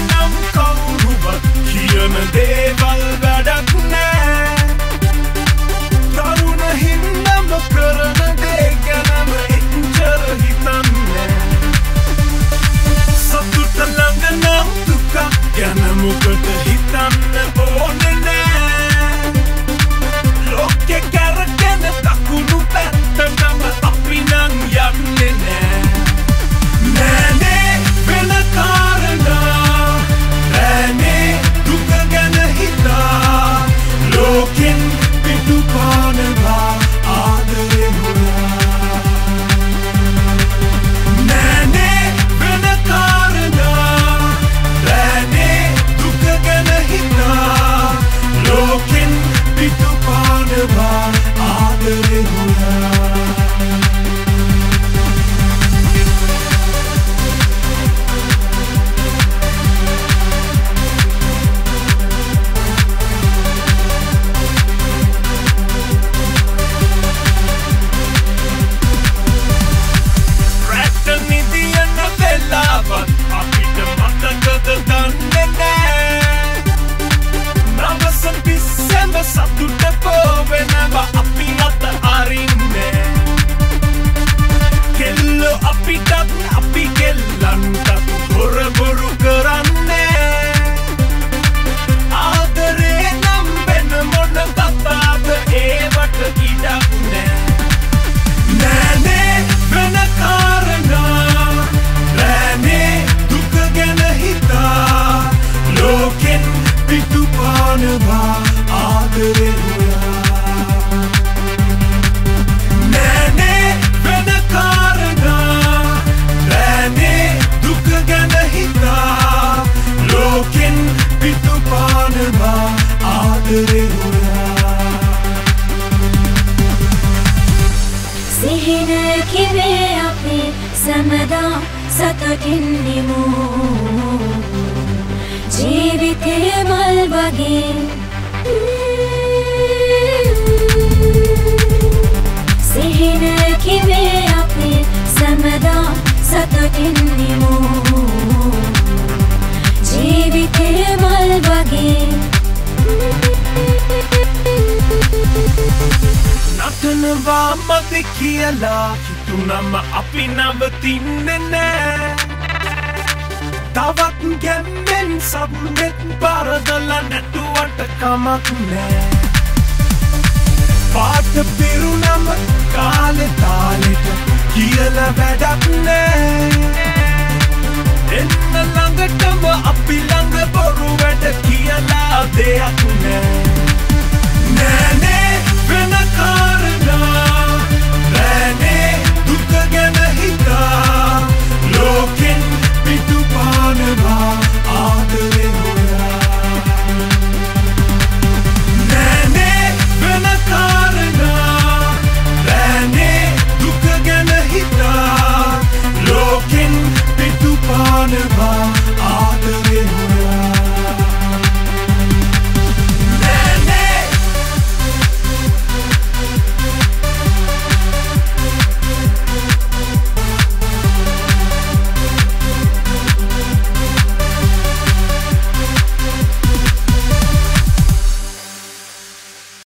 නම් කවුරුව කියන දේවල් වැඩක් නෑ තරුණ හින්නම කරන දේ ගැනම එච්චර හිතන්නේ සතුට ළඟ නම් දුක ගැන මොකට හිතන්න ඕනේ නෑ පිස්සැම සතුට පෝවෙනව අපි අත අරින්නේ. කෙල්ල අපිටත් අපි කෙල්ලන්ටත් බොරබොරු කරන්නේ. ආදරේ නම් වෙන මොන කතාද ඒවට ඉඩක් නෑ. නෑනේ වෙන කාරණා රෑනේ දුක ගැන හිතා. ලෝකෙන් පිටුපානවා. ආදරෙ සිහින කිවේ අපි සැමදා සතුටින් නිමු ජීවිතය මල් වගේ සතුටින් නිමු ජීවිතය මල් වගේ. නටනවා මද කියලා හිතුනම අපි නවතින්න නෑ. තවත් ගැම්මෙන් සබ්නෙත් බරදල නැටුවට කමක් නෑ. පාට පිරුණම කාලෙ තාලෙට කියල වැඩක් නෑ. එන්න ළඟටම අපි ළඟ බොරු වැඩ කියලා දෙයක් නෑ. නෑනේ